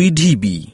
WeDB